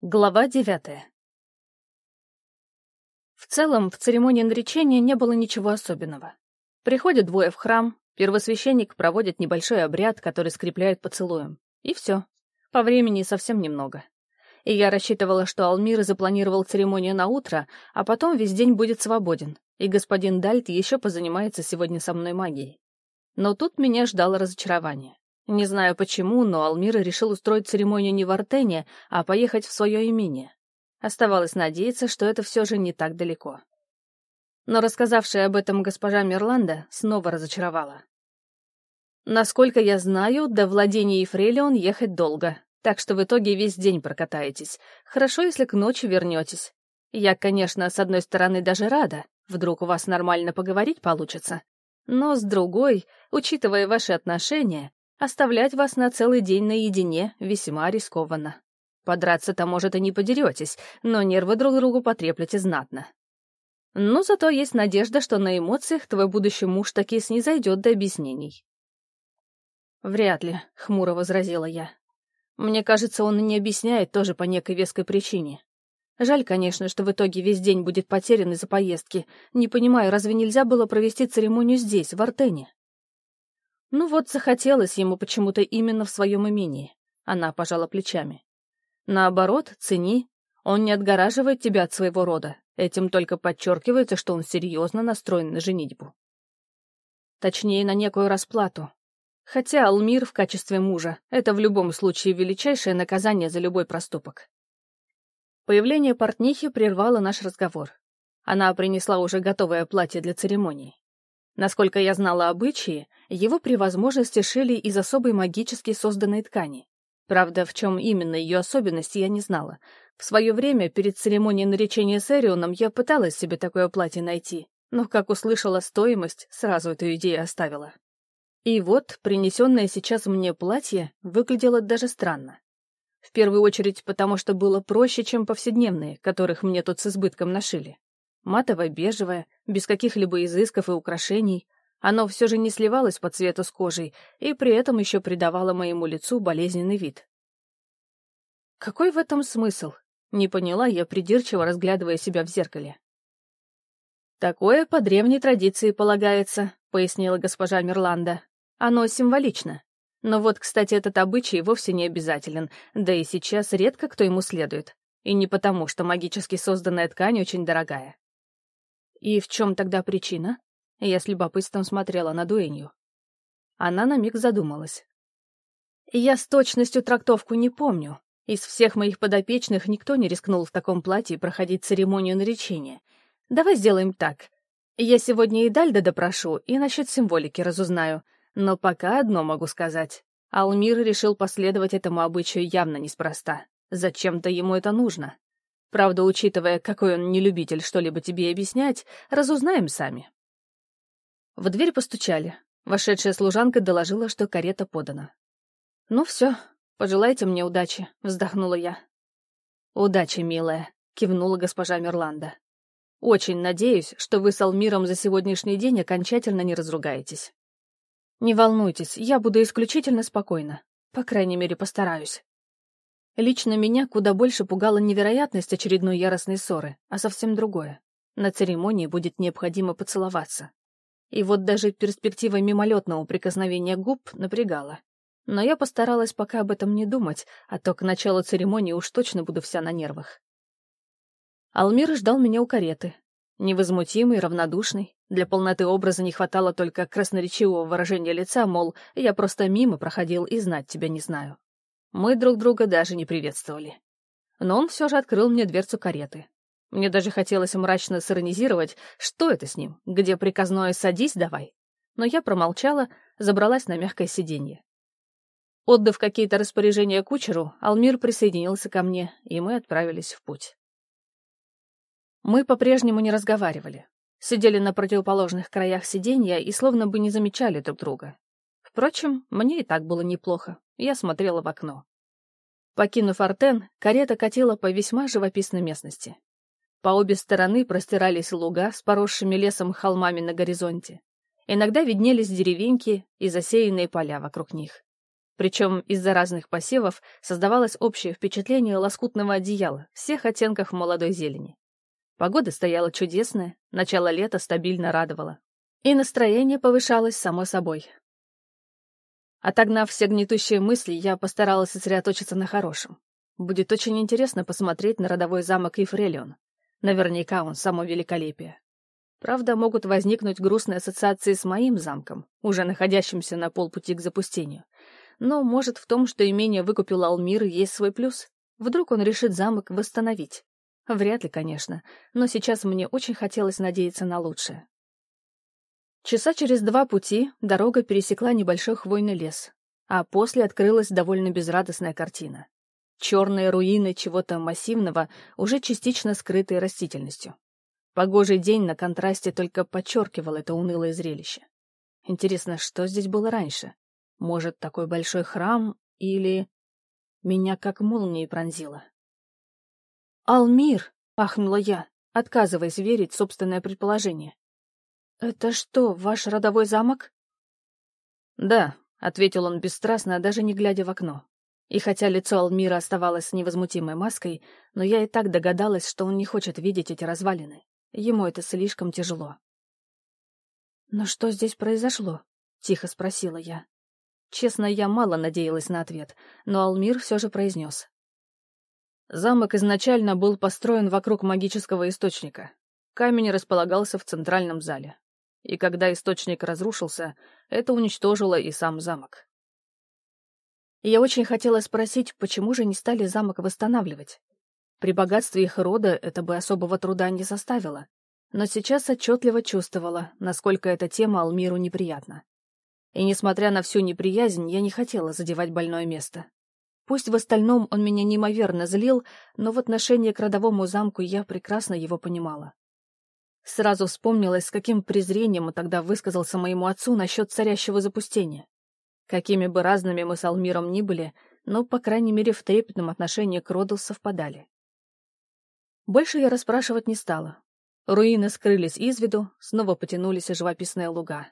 Глава девятая. В целом, в церемонии наречения не было ничего особенного. Приходят двое в храм, первосвященник проводит небольшой обряд, который скрепляет поцелуем. И все. По времени совсем немного. И я рассчитывала, что Алмир запланировал церемонию на утро, а потом весь день будет свободен, и господин Дальт еще позанимается сегодня со мной магией. Но тут меня ждало разочарование. Не знаю почему, но Алмир решил устроить церемонию не в Артене, а поехать в свое имение. Оставалось надеяться, что это все же не так далеко. Но рассказавшая об этом госпожа Мирланда снова разочаровала. Насколько я знаю, до владения Ефрелион ехать долго, так что в итоге весь день прокатаетесь. Хорошо, если к ночи вернетесь. Я, конечно, с одной стороны даже рада, вдруг у вас нормально поговорить получится. Но с другой, учитывая ваши отношения, Оставлять вас на целый день наедине весьма рискованно. Подраться-то, может, и не подеретесь, но нервы друг другу потреплете знатно. Но зато есть надежда, что на эмоциях твой будущий муж таки снизойдет до объяснений. «Вряд ли», — хмуро возразила я. «Мне кажется, он и не объясняет тоже по некой веской причине. Жаль, конечно, что в итоге весь день будет потерян из-за поездки. Не понимаю, разве нельзя было провести церемонию здесь, в Артене?» Ну вот захотелось ему почему-то именно в своем имении. Она пожала плечами. Наоборот, цени. Он не отгораживает тебя от своего рода. Этим только подчеркивается, что он серьезно настроен на женитьбу. Точнее, на некую расплату. Хотя Алмир в качестве мужа — это в любом случае величайшее наказание за любой проступок. Появление портнихи прервало наш разговор. Она принесла уже готовое платье для церемонии. Насколько я знала обычаи, его при возможности шили из особой магически созданной ткани. Правда, в чем именно ее особенность, я не знала. В свое время, перед церемонией наречения с Эрионом, я пыталась себе такое платье найти, но, как услышала стоимость, сразу эту идею оставила. И вот, принесенное сейчас мне платье выглядело даже странно. В первую очередь, потому что было проще, чем повседневные, которых мне тут с избытком нашили матово-бежевое, без каких-либо изысков и украшений. Оно все же не сливалось по цвету с кожей и при этом еще придавало моему лицу болезненный вид. Какой в этом смысл? Не поняла я, придирчиво разглядывая себя в зеркале. «Такое по древней традиции полагается», — пояснила госпожа Мирланда. «Оно символично. Но вот, кстати, этот обычай вовсе не обязателен, да и сейчас редко кто ему следует. И не потому, что магически созданная ткань очень дорогая. И в чем тогда причина? Я с любопытством смотрела на Дуэнью. Она на миг задумалась. Я с точностью трактовку не помню. Из всех моих подопечных никто не рискнул в таком платье проходить церемонию наречения. Давай сделаем так. Я сегодня и Дальда допрошу, и насчет символики разузнаю. Но пока одно могу сказать. Алмир решил последовать этому обычаю явно неспроста. Зачем-то ему это нужно. Правда, учитывая, какой он нелюбитель что-либо тебе объяснять, разузнаем сами. В дверь постучали. Вошедшая служанка доложила, что карета подана. «Ну все, пожелайте мне удачи», — вздохнула я. «Удачи, милая», — кивнула госпожа Мерланда. «Очень надеюсь, что вы с Алмиром за сегодняшний день окончательно не разругаетесь. Не волнуйтесь, я буду исключительно спокойна. По крайней мере, постараюсь». Лично меня куда больше пугала невероятность очередной яростной ссоры, а совсем другое. На церемонии будет необходимо поцеловаться. И вот даже перспектива мимолетного прикосновения губ напрягала. Но я постаралась пока об этом не думать, а то к началу церемонии уж точно буду вся на нервах. Алмир ждал меня у кареты. Невозмутимый, равнодушный. Для полноты образа не хватало только красноречивого выражения лица, мол, я просто мимо проходил и знать тебя не знаю. Мы друг друга даже не приветствовали. Но он все же открыл мне дверцу кареты. Мне даже хотелось мрачно сиронизировать, что это с ним, где приказное «садись давай». Но я промолчала, забралась на мягкое сиденье. Отдав какие-то распоряжения кучеру, Алмир присоединился ко мне, и мы отправились в путь. Мы по-прежнему не разговаривали. Сидели на противоположных краях сиденья и словно бы не замечали друг друга. Впрочем, мне и так было неплохо. Я смотрела в окно. Покинув Артен, карета катила по весьма живописной местности. По обе стороны простирались луга с поросшими лесом холмами на горизонте. Иногда виднелись деревеньки и засеянные поля вокруг них. Причем из-за разных посевов создавалось общее впечатление лоскутного одеяла всех оттенков молодой зелени. Погода стояла чудесная, начало лета стабильно радовало. И настроение повышалось само собой. Отогнав все гнетущие мысли, я постаралась сосредоточиться на хорошем. Будет очень интересно посмотреть на родовой замок Ифрелион. Наверняка он само великолепие. Правда, могут возникнуть грустные ассоциации с моим замком, уже находящимся на полпути к запустению. Но, может, в том, что имение выкупил Алмир, есть свой плюс. Вдруг он решит замок восстановить. Вряд ли, конечно, но сейчас мне очень хотелось надеяться на лучшее. Часа через два пути дорога пересекла небольшой хвойный лес, а после открылась довольно безрадостная картина. Черные руины чего-то массивного, уже частично скрытые растительностью. Погожий день на контрасте только подчеркивал это унылое зрелище. Интересно, что здесь было раньше? Может, такой большой храм или... Меня как молнией пронзило. «Алмир!» — ахнула я, отказываясь верить в собственное предположение. «Это что, ваш родовой замок?» «Да», — ответил он бесстрастно, даже не глядя в окно. И хотя лицо Алмира оставалось невозмутимой маской, но я и так догадалась, что он не хочет видеть эти развалины. Ему это слишком тяжело. «Но что здесь произошло?» — тихо спросила я. Честно, я мало надеялась на ответ, но Алмир все же произнес. Замок изначально был построен вокруг магического источника. Камень располагался в центральном зале. И когда источник разрушился, это уничтожило и сам замок. Я очень хотела спросить, почему же не стали замок восстанавливать. При богатстве их рода это бы особого труда не составило. Но сейчас отчетливо чувствовала, насколько эта тема Алмиру неприятна. И несмотря на всю неприязнь, я не хотела задевать больное место. Пусть в остальном он меня неимоверно злил, но в отношении к родовому замку я прекрасно его понимала. Сразу вспомнилось, с каким презрением тогда высказался моему отцу насчет царящего запустения. Какими бы разными мы с Алмиром ни были, но, по крайней мере, в трепетном отношении к роду совпадали. Больше я расспрашивать не стала. Руины скрылись из виду, снова потянулись живописные луга.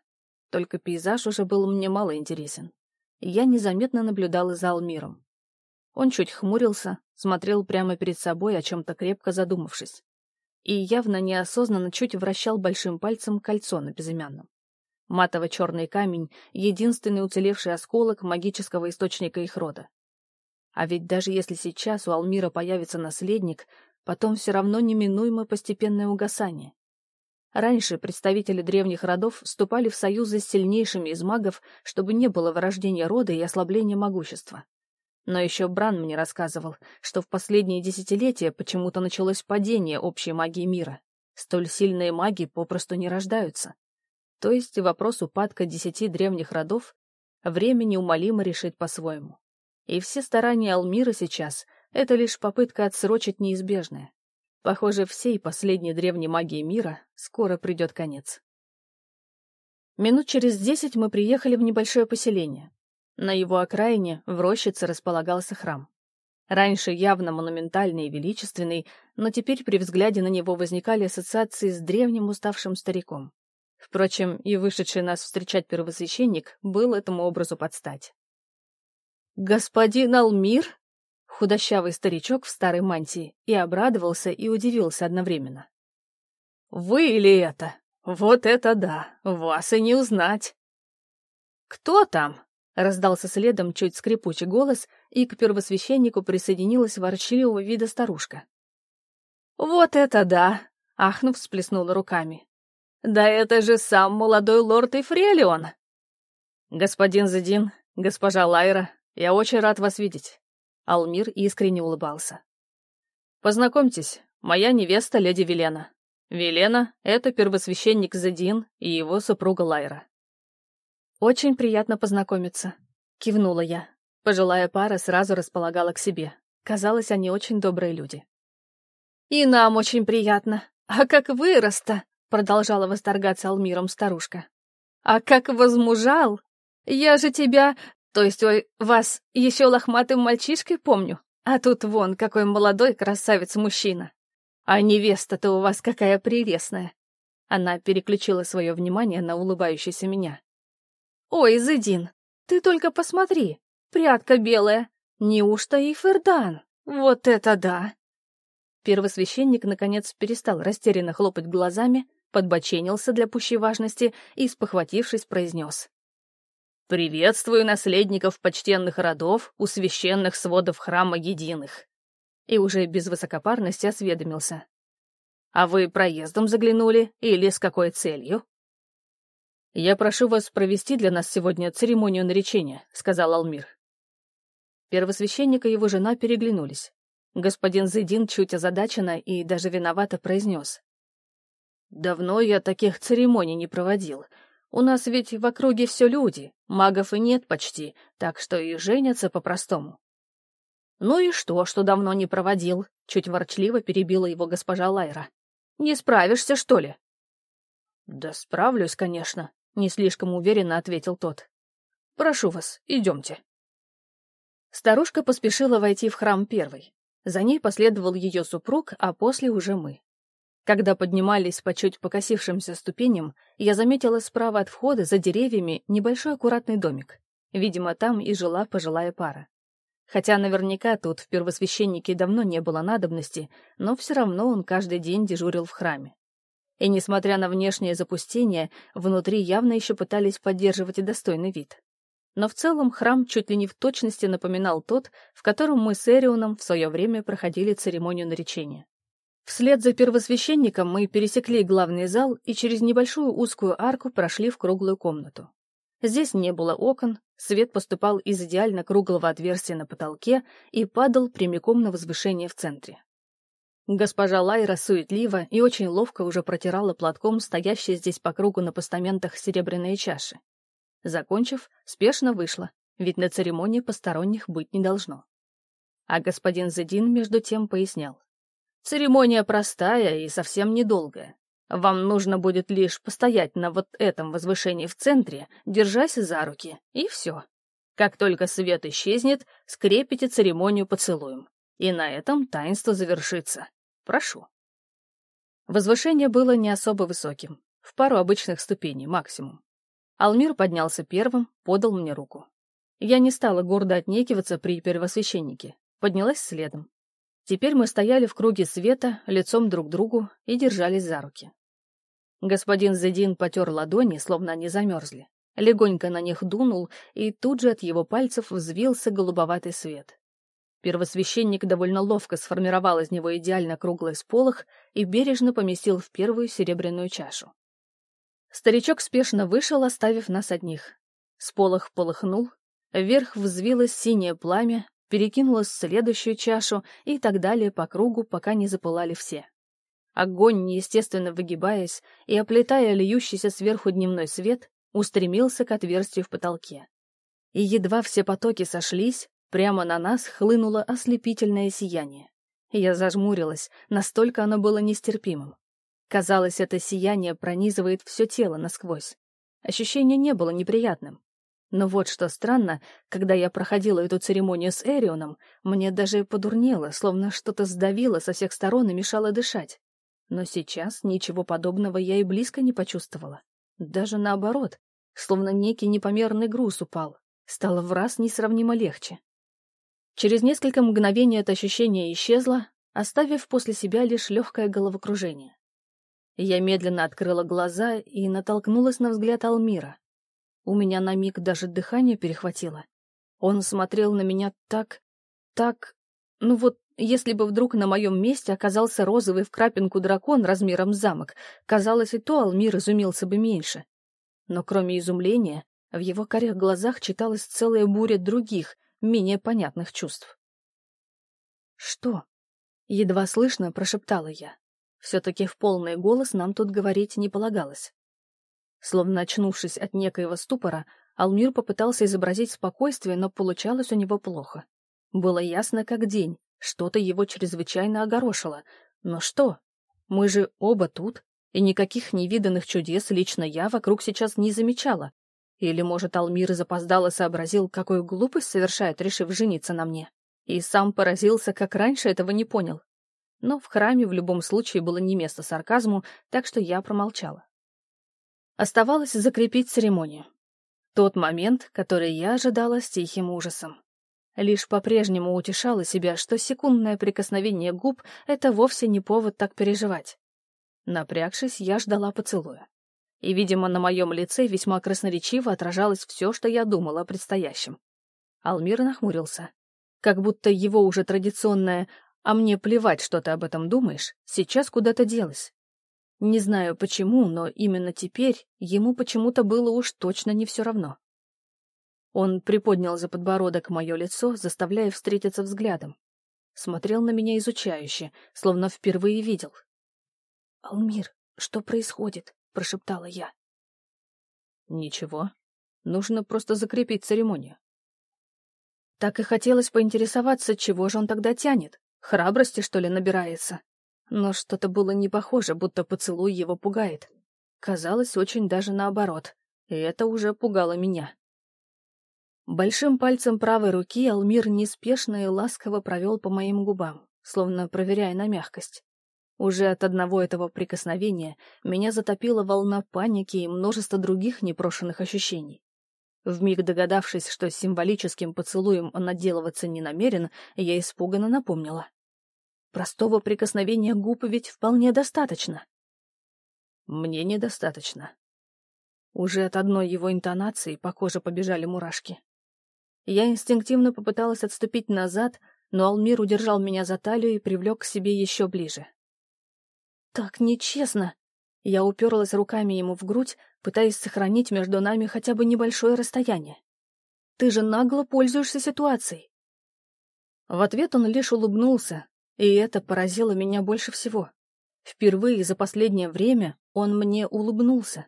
Только пейзаж уже был мне мало интересен. Я незаметно наблюдала за Алмиром. Он чуть хмурился, смотрел прямо перед собой, о чем-то крепко задумавшись. И явно неосознанно чуть вращал большим пальцем кольцо на безымянном. Матово-черный камень — единственный уцелевший осколок магического источника их рода. А ведь даже если сейчас у Алмира появится наследник, потом все равно неминуемо постепенное угасание. Раньше представители древних родов вступали в союзы с сильнейшими из магов, чтобы не было вырождения рода и ослабления могущества. Но еще Бран мне рассказывал, что в последние десятилетия почему-то началось падение общей магии мира. Столь сильные маги попросту не рождаются. То есть вопрос упадка десяти древних родов время неумолимо решит по-своему. И все старания Алмира сейчас — это лишь попытка отсрочить неизбежное. Похоже, всей последней древней магии мира скоро придет конец. Минут через десять мы приехали в небольшое поселение. На его окраине в рощице располагался храм. Раньше явно монументальный и величественный, но теперь при взгляде на него возникали ассоциации с древним уставшим стариком. Впрочем, и вышедший нас встречать первосвященник был этому образу подстать. «Господин Алмир?» Худощавый старичок в старой мантии и обрадовался, и удивился одновременно. «Вы ли это? Вот это да! Вас и не узнать!» «Кто там?» Раздался следом чуть скрипучий голос, и к первосвященнику присоединилась ворчливого вида старушка. «Вот это да!» — ахнув, всплеснула руками. «Да это же сам молодой лорд Эфрелион!» «Господин Зедин, госпожа Лайра, я очень рад вас видеть!» Алмир искренне улыбался. «Познакомьтесь, моя невеста леди Велена. Велена — это первосвященник Зедин и его супруга Лайра. «Очень приятно познакомиться», — кивнула я. Пожилая пара сразу располагала к себе. Казалось, они очень добрые люди. «И нам очень приятно. А как вырос-то!» — продолжала восторгаться Алмиром старушка. «А как возмужал! Я же тебя, то есть ой, вас еще лохматым мальчишкой помню, а тут вон какой молодой красавец-мужчина. А невеста-то у вас какая прелестная!» Она переключила свое внимание на улыбающуюся меня. «Ой, Зыдин, ты только посмотри, Прядка белая! Неужто и Фердан? Вот это да!» Первосвященник, наконец, перестал растерянно хлопать глазами, подбоченился для пущей важности и, спохватившись, произнес. «Приветствую наследников почтенных родов у священных сводов храма единых!» И уже без высокопарности осведомился. «А вы проездом заглянули или с какой целью?» «Я прошу вас провести для нас сегодня церемонию наречения», — сказал Алмир. Первосвященник и его жена переглянулись. Господин Зайдин чуть озадаченно и даже виновато произнес. «Давно я таких церемоний не проводил. У нас ведь в округе все люди, магов и нет почти, так что и женятся по-простому». «Ну и что, что давно не проводил?» — чуть ворчливо перебила его госпожа Лайра. «Не справишься, что ли?» «Да справлюсь, конечно», — не слишком уверенно ответил тот. «Прошу вас, идемте». Старушка поспешила войти в храм первой. За ней последовал ее супруг, а после уже мы. Когда поднимались по чуть покосившимся ступеням, я заметила справа от входа за деревьями небольшой аккуратный домик. Видимо, там и жила пожилая пара. Хотя наверняка тут в первосвященнике давно не было надобности, но все равно он каждый день дежурил в храме. И несмотря на внешнее запустение, внутри явно еще пытались поддерживать и достойный вид. Но в целом храм чуть ли не в точности напоминал тот, в котором мы с Эрионом в свое время проходили церемонию наречения. Вслед за первосвященником мы пересекли главный зал и через небольшую узкую арку прошли в круглую комнату. Здесь не было окон, свет поступал из идеально круглого отверстия на потолке и падал прямиком на возвышение в центре. Госпожа Лайра суетливо и очень ловко уже протирала платком стоящие здесь по кругу на постаментах серебряные чаши. Закончив, спешно вышла, ведь на церемонии посторонних быть не должно. А господин Зедин между тем пояснял. Церемония простая и совсем недолгая. Вам нужно будет лишь постоять на вот этом возвышении в центре, держась за руки, и все. Как только свет исчезнет, скрепите церемонию поцелуем. И на этом таинство завершится. Прошу. Возвышение было не особо высоким, в пару обычных ступеней максимум. Алмир поднялся первым, подал мне руку. Я не стала гордо отнекиваться при первосвященнике, поднялась следом. Теперь мы стояли в круге света, лицом друг к другу и держались за руки. Господин Зедин потер ладони, словно они замерзли. Легонько на них дунул, и тут же от его пальцев взвился голубоватый свет. Первосвященник довольно ловко сформировал из него идеально круглый сполох и бережно поместил в первую серебряную чашу. Старичок спешно вышел, оставив нас одних. Сполох полыхнул, вверх взвилось синее пламя, перекинулась в следующую чашу и так далее по кругу, пока не запылали все. Огонь, неестественно выгибаясь и оплетая льющийся сверху дневной свет, устремился к отверстию в потолке. И едва все потоки сошлись, прямо на нас хлынуло ослепительное сияние. Я зажмурилась, настолько оно было нестерпимым. Казалось, это сияние пронизывает все тело насквозь. Ощущение не было неприятным. Но вот что странно, когда я проходила эту церемонию с Эрионом, мне даже подурнело, словно что-то сдавило со всех сторон и мешало дышать. Но сейчас ничего подобного я и близко не почувствовала. Даже наоборот, словно некий непомерный груз упал. Стало в раз несравнимо легче. Через несколько мгновений это ощущение исчезло, оставив после себя лишь легкое головокружение. Я медленно открыла глаза и натолкнулась на взгляд Алмира. У меня на миг даже дыхание перехватило. Он смотрел на меня так... так... Ну вот, если бы вдруг на моем месте оказался розовый в крапинку дракон размером замок, казалось, и то Алмир изумился бы меньше. Но кроме изумления, в его корях глазах читалась целая буря других, менее понятных чувств. «Что?» — едва слышно прошептала я. Все-таки в полный голос нам тут говорить не полагалось. Словно очнувшись от некоего ступора, Алмир попытался изобразить спокойствие, но получалось у него плохо. Было ясно как день, что-то его чрезвычайно огорошило. Но что? Мы же оба тут, и никаких невиданных чудес лично я вокруг сейчас не замечала. Или, может, Алмир запоздало сообразил, какую глупость совершает, решив жениться на мне. И сам поразился, как раньше этого не понял. Но в храме в любом случае было не место сарказму, так что я промолчала. Оставалось закрепить церемонию. Тот момент, который я ожидала с тихим ужасом. Лишь по-прежнему утешала себя, что секундное прикосновение губ — это вовсе не повод так переживать. Напрягшись, я ждала поцелуя. И, видимо, на моем лице весьма красноречиво отражалось все, что я думала о предстоящем. Алмир нахмурился. Как будто его уже традиционное «а мне плевать, что ты об этом думаешь» сейчас куда-то делось. Не знаю почему, но именно теперь ему почему-то было уж точно не все равно. Он приподнял за подбородок мое лицо, заставляя встретиться взглядом. Смотрел на меня изучающе, словно впервые видел. «Алмир, что происходит?» — прошептала я. «Ничего. Нужно просто закрепить церемонию». Так и хотелось поинтересоваться, чего же он тогда тянет. Храбрости, что ли, набирается? Но что-то было не похоже, будто поцелуй его пугает. Казалось, очень даже наоборот. И это уже пугало меня. Большим пальцем правой руки Алмир неспешно и ласково провел по моим губам, словно проверяя на мягкость. Уже от одного этого прикосновения меня затопила волна паники и множество других непрошенных ощущений. Вмиг догадавшись, что символическим поцелуем он отделываться не намерен, я испуганно напомнила. Простого прикосновения губ ведь вполне достаточно. Мне недостаточно. Уже от одной его интонации по коже побежали мурашки. Я инстинктивно попыталась отступить назад, но Алмир удержал меня за талию и привлек к себе еще ближе. «Так нечестно!» Я уперлась руками ему в грудь, пытаясь сохранить между нами хотя бы небольшое расстояние. «Ты же нагло пользуешься ситуацией!» В ответ он лишь улыбнулся, и это поразило меня больше всего. Впервые за последнее время он мне улыбнулся.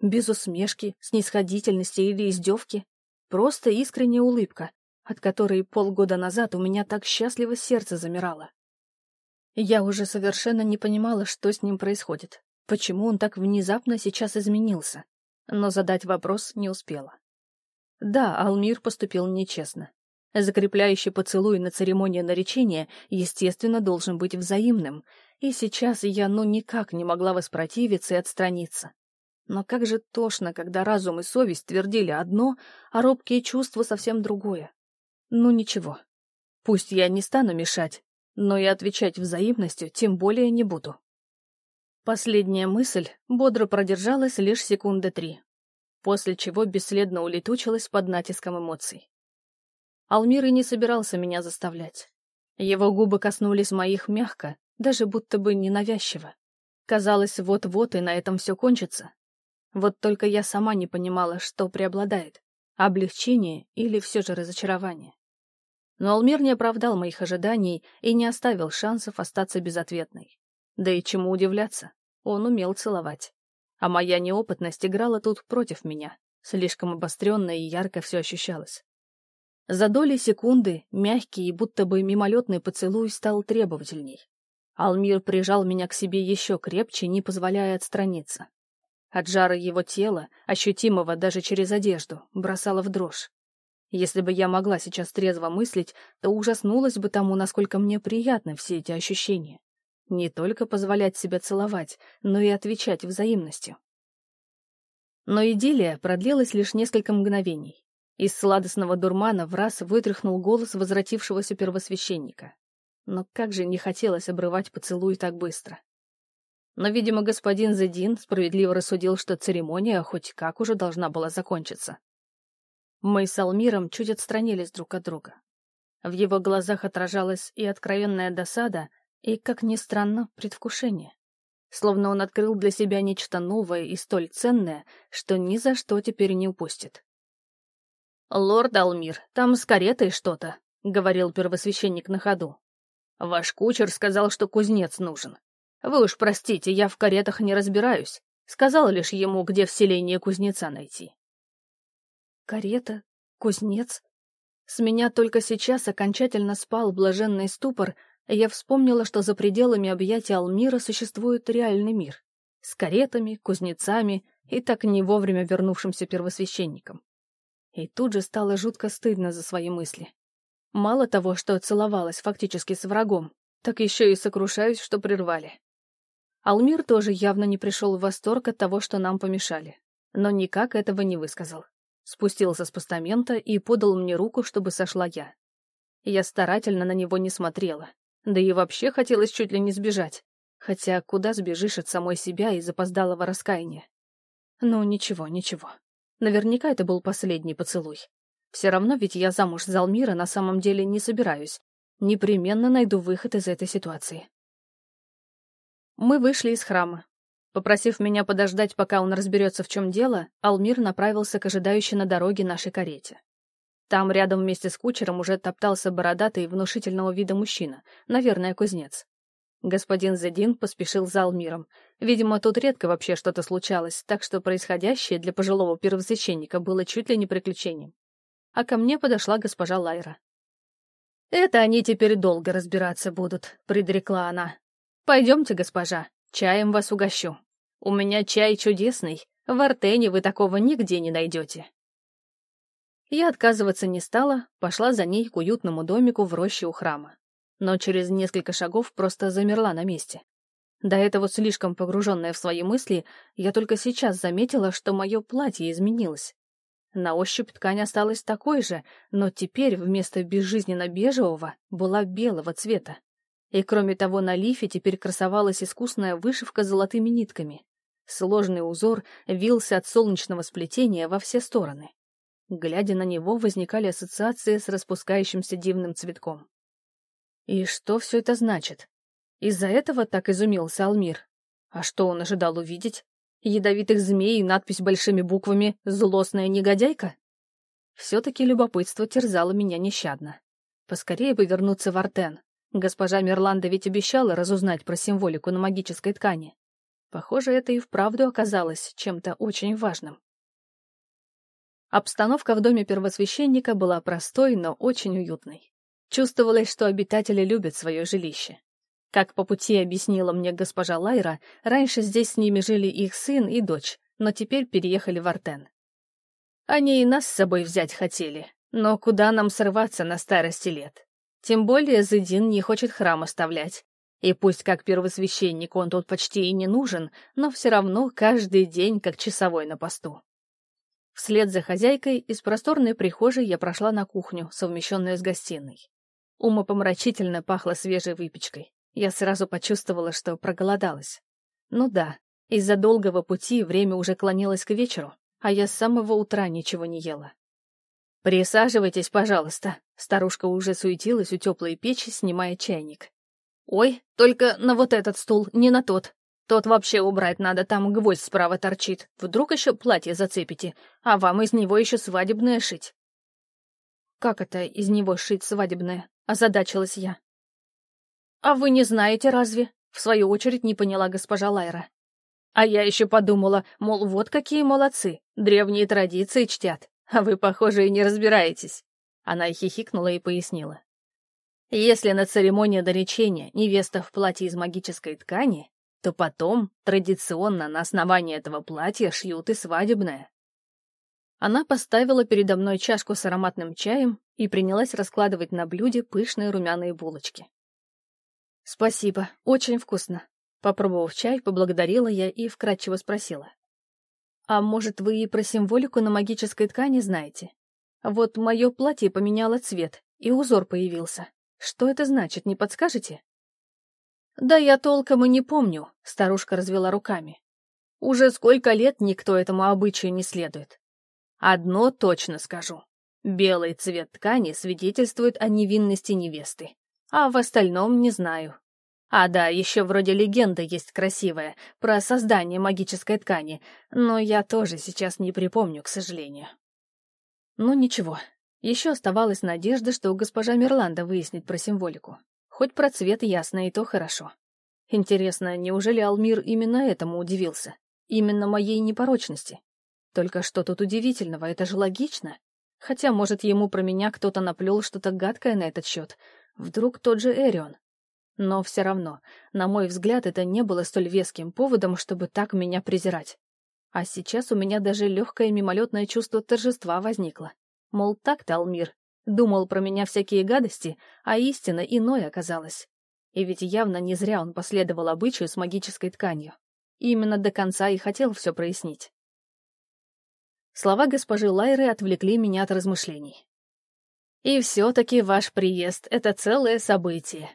Без усмешки, снисходительности или издевки. Просто искренняя улыбка, от которой полгода назад у меня так счастливо сердце замирало. Я уже совершенно не понимала, что с ним происходит. Почему он так внезапно сейчас изменился? Но задать вопрос не успела. Да, Алмир поступил нечестно. Закрепляющий поцелуй на церемонии наречения, естественно, должен быть взаимным, и сейчас я ну никак не могла воспротивиться и отстраниться. Но как же тошно, когда разум и совесть твердили одно, а робкие чувства совсем другое. Ну ничего. Пусть я не стану мешать, но и отвечать взаимностью тем более не буду. Последняя мысль бодро продержалась лишь секунды три, после чего бесследно улетучилась под натиском эмоций. Алмир и не собирался меня заставлять. Его губы коснулись моих мягко, даже будто бы ненавязчиво. Казалось, вот-вот и на этом все кончится. Вот только я сама не понимала, что преобладает — облегчение или все же разочарование. Но Алмир не оправдал моих ожиданий и не оставил шансов остаться безответной. Да и чему удивляться, он умел целовать. А моя неопытность играла тут против меня. Слишком обостренно и ярко все ощущалось. За доли секунды мягкий и будто бы мимолетный поцелуй стал требовательней. Алмир прижал меня к себе еще крепче, не позволяя отстраниться. От жара его тела, ощутимого даже через одежду, бросало в дрожь. Если бы я могла сейчас трезво мыслить, то ужаснулась бы тому, насколько мне приятны все эти ощущения. Не только позволять себя целовать, но и отвечать взаимностью. Но идиллия продлилась лишь несколько мгновений. Из сладостного дурмана в раз вытряхнул голос возвратившегося первосвященника. Но как же не хотелось обрывать поцелуй так быстро. Но, видимо, господин Зедин справедливо рассудил, что церемония хоть как уже должна была закончиться. Мы с Алмиром чуть отстранились друг от друга. В его глазах отражалась и откровенная досада, и, как ни странно, предвкушение. Словно он открыл для себя нечто новое и столь ценное, что ни за что теперь не упустит. «Лорд Алмир, там с каретой что-то», — говорил первосвященник на ходу. «Ваш кучер сказал, что кузнец нужен. Вы уж простите, я в каретах не разбираюсь. Сказал лишь ему, где в селении кузнеца найти. Карета? Кузнец? С меня только сейчас окончательно спал блаженный ступор, и я вспомнила, что за пределами объятия Алмира существует реальный мир. С каретами, кузнецами и так не вовремя вернувшимся первосвященником. И тут же стало жутко стыдно за свои мысли. Мало того, что целовалась фактически с врагом, так еще и сокрушаюсь, что прервали. Алмир тоже явно не пришел в восторг от того, что нам помешали, но никак этого не высказал. Спустился с постамента и подал мне руку, чтобы сошла я. Я старательно на него не смотрела, да и вообще хотелось чуть ли не сбежать. Хотя куда сбежишь от самой себя и запоздалого раскаяния? Ну, ничего, ничего. Наверняка это был последний поцелуй. Все равно ведь я замуж за Алмира на самом деле не собираюсь. Непременно найду выход из этой ситуации. Мы вышли из храма. Попросив меня подождать, пока он разберется, в чем дело, Алмир направился к ожидающей на дороге нашей карете. Там рядом вместе с кучером уже топтался бородатый внушительного вида мужчина, наверное, кузнец. Господин Зедин поспешил за Алмиром. Видимо, тут редко вообще что-то случалось, так что происходящее для пожилого первосвященника было чуть ли не приключением. А ко мне подошла госпожа Лайра. «Это они теперь долго разбираться будут», — предрекла она. «Пойдемте, госпожа, Чаем вас угощу. У меня чай чудесный. В Артене вы такого нигде не найдете. Я отказываться не стала, пошла за ней к уютному домику в роще у храма. Но через несколько шагов просто замерла на месте. До этого слишком погруженная в свои мысли, я только сейчас заметила, что мое платье изменилось. На ощупь ткань осталась такой же, но теперь вместо безжизненно-бежевого была белого цвета. И кроме того, на лифе теперь красовалась искусная вышивка золотыми нитками. Сложный узор вился от солнечного сплетения во все стороны. Глядя на него, возникали ассоциации с распускающимся дивным цветком. И что все это значит? Из-за этого так изумился Алмир. А что он ожидал увидеть? Ядовитых змей и надпись большими буквами «Злостная негодяйка»? Все-таки любопытство терзало меня нещадно. Поскорее бы вернуться в Артен, Госпожа Мерланда ведь обещала разузнать про символику на магической ткани. Похоже, это и вправду оказалось чем-то очень важным. Обстановка в доме первосвященника была простой, но очень уютной. Чувствовалось, что обитатели любят свое жилище. Как по пути объяснила мне госпожа Лайра, раньше здесь с ними жили их сын и дочь, но теперь переехали в Артен. Они и нас с собой взять хотели, но куда нам срываться на старости лет? Тем более Зыдин не хочет храм оставлять. И пусть как первосвященник он тут почти и не нужен, но все равно каждый день как часовой на посту. Вслед за хозяйкой из просторной прихожей я прошла на кухню, совмещенную с гостиной. Умопомрачительно пахло свежей выпечкой. Я сразу почувствовала, что проголодалась. Ну да, из-за долгого пути время уже клонилось к вечеру, а я с самого утра ничего не ела. «Присаживайтесь, пожалуйста». Старушка уже суетилась у теплой печи, снимая чайник. «Ой, только на вот этот стул, не на тот. Тот вообще убрать надо, там гвоздь справа торчит. Вдруг еще платье зацепите, а вам из него еще свадебное шить». «Как это из него шить свадебное?» — озадачилась я. «А вы не знаете разве?» — в свою очередь не поняла госпожа Лайра. А я еще подумала, мол, вот какие молодцы, древние традиции чтят. А вы, похоже, и не разбираетесь. Она хихикнула и пояснила. Если на церемонии доречения невеста в платье из магической ткани, то потом традиционно на основании этого платья шьют и свадебное. Она поставила передо мной чашку с ароматным чаем и принялась раскладывать на блюде пышные румяные булочки. «Спасибо, очень вкусно». Попробовав чай, поблагодарила я и вкратчиво спросила. А может, вы и про символику на магической ткани знаете? Вот мое платье поменяло цвет, и узор появился. Что это значит, не подскажете? Да я толком и не помню, старушка развела руками. Уже сколько лет никто этому обычаю не следует. Одно точно скажу. Белый цвет ткани свидетельствует о невинности невесты, а в остальном не знаю. А да, еще вроде легенда есть красивая про создание магической ткани, но я тоже сейчас не припомню, к сожалению. Ну ничего, еще оставалась надежда, что госпожа Мирланда выяснит про символику. Хоть про цвет ясно, и то хорошо. Интересно, неужели Алмир именно этому удивился? Именно моей непорочности? Только что тут удивительного, это же логично. Хотя, может, ему про меня кто-то наплел что-то гадкое на этот счет. Вдруг тот же Эрион. Но все равно, на мой взгляд, это не было столь веским поводом, чтобы так меня презирать. А сейчас у меня даже легкое мимолетное чувство торжества возникло. Мол, так-то Алмир. Думал про меня всякие гадости, а истина иной оказалась. И ведь явно не зря он последовал обычаю с магической тканью. Именно до конца и хотел все прояснить. Слова госпожи Лайры отвлекли меня от размышлений. «И все-таки ваш приезд — это целое событие».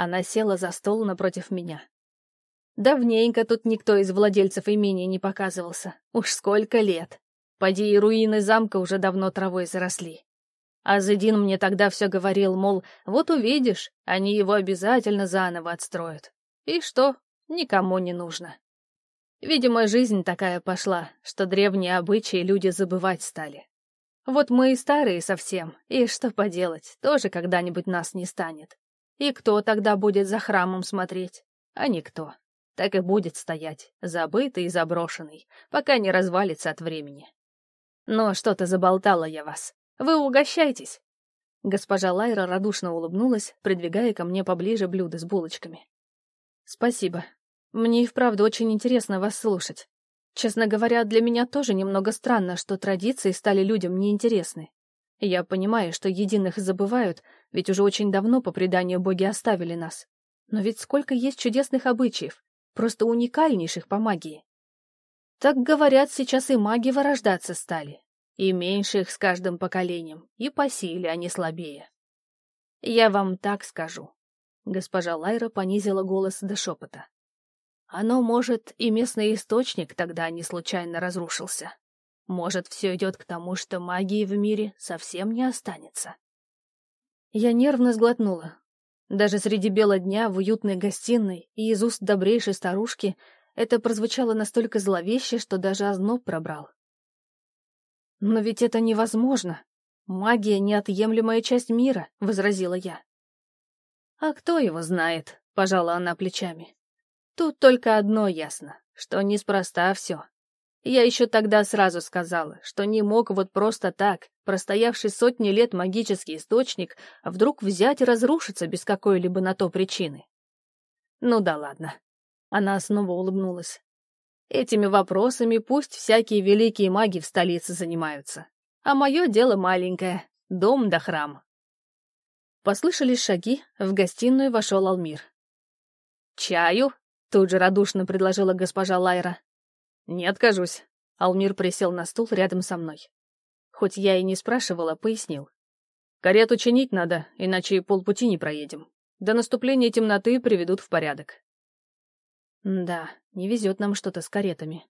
Она села за стол напротив меня. Давненько тут никто из владельцев имения не показывался. Уж сколько лет. Поди и руины замка уже давно травой заросли. А Зедин мне тогда все говорил, мол, вот увидишь, они его обязательно заново отстроят. И что? Никому не нужно. Видимо, жизнь такая пошла, что древние обычаи люди забывать стали. Вот мы и старые совсем, и что поделать, тоже когда-нибудь нас не станет. И кто тогда будет за храмом смотреть? А никто. Так и будет стоять, забытый и заброшенный, пока не развалится от времени. Но что-то заболтала я вас. Вы угощайтесь. Госпожа Лайра радушно улыбнулась, придвигая ко мне поближе блюдо с булочками. Спасибо, мне и вправду очень интересно вас слушать. Честно говоря, для меня тоже немного странно, что традиции стали людям неинтересны. Я понимаю, что единых забывают, ведь уже очень давно по преданию боги оставили нас. Но ведь сколько есть чудесных обычаев, просто уникальнейших по магии. Так говорят, сейчас и маги вырождаться стали. И меньше их с каждым поколением, и по силе они слабее. Я вам так скажу. Госпожа Лайра понизила голос до шепота. Оно, может, и местный источник тогда не случайно разрушился. Может, все идет к тому, что магии в мире совсем не останется. Я нервно сглотнула. Даже среди бела дня в уютной гостиной и из уст добрейшей старушки это прозвучало настолько зловеще, что даже озноб пробрал. «Но ведь это невозможно. Магия — неотъемлемая часть мира», — возразила я. «А кто его знает?» — пожала она плечами. Тут только одно ясно, что неспроста все. Я еще тогда сразу сказала, что не мог вот просто так, простоявший сотни лет магический источник, вдруг взять и разрушиться без какой-либо на то причины. Ну да ладно. Она снова улыбнулась. Этими вопросами пусть всякие великие маги в столице занимаются. А мое дело маленькое — дом да храм. Послышались шаги, в гостиную вошел Алмир. «Чаю?» Тут же радушно предложила госпожа Лайра. «Не откажусь». Алмир присел на стул рядом со мной. Хоть я и не спрашивала, пояснил. «Карету чинить надо, иначе и полпути не проедем. До наступления темноты приведут в порядок». «Да, не везет нам что-то с каретами».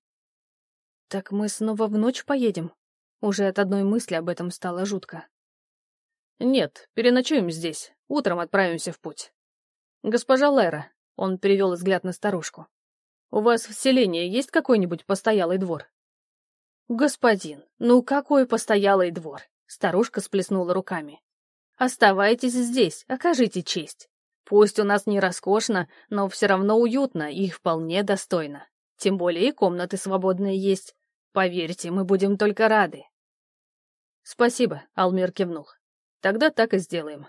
«Так мы снова в ночь поедем?» Уже от одной мысли об этом стало жутко. «Нет, переночуем здесь. Утром отправимся в путь. Госпожа Лера, он перевел взгляд на старушку. «У вас в селении есть какой-нибудь постоялый двор?» «Господин, ну какой постоялый двор?» Старушка сплеснула руками. «Оставайтесь здесь, окажите честь. Пусть у нас не роскошно, но все равно уютно и вполне достойно. Тем более и комнаты свободные есть. Поверьте, мы будем только рады». «Спасибо», — Алмир кивнул. «Тогда так и сделаем.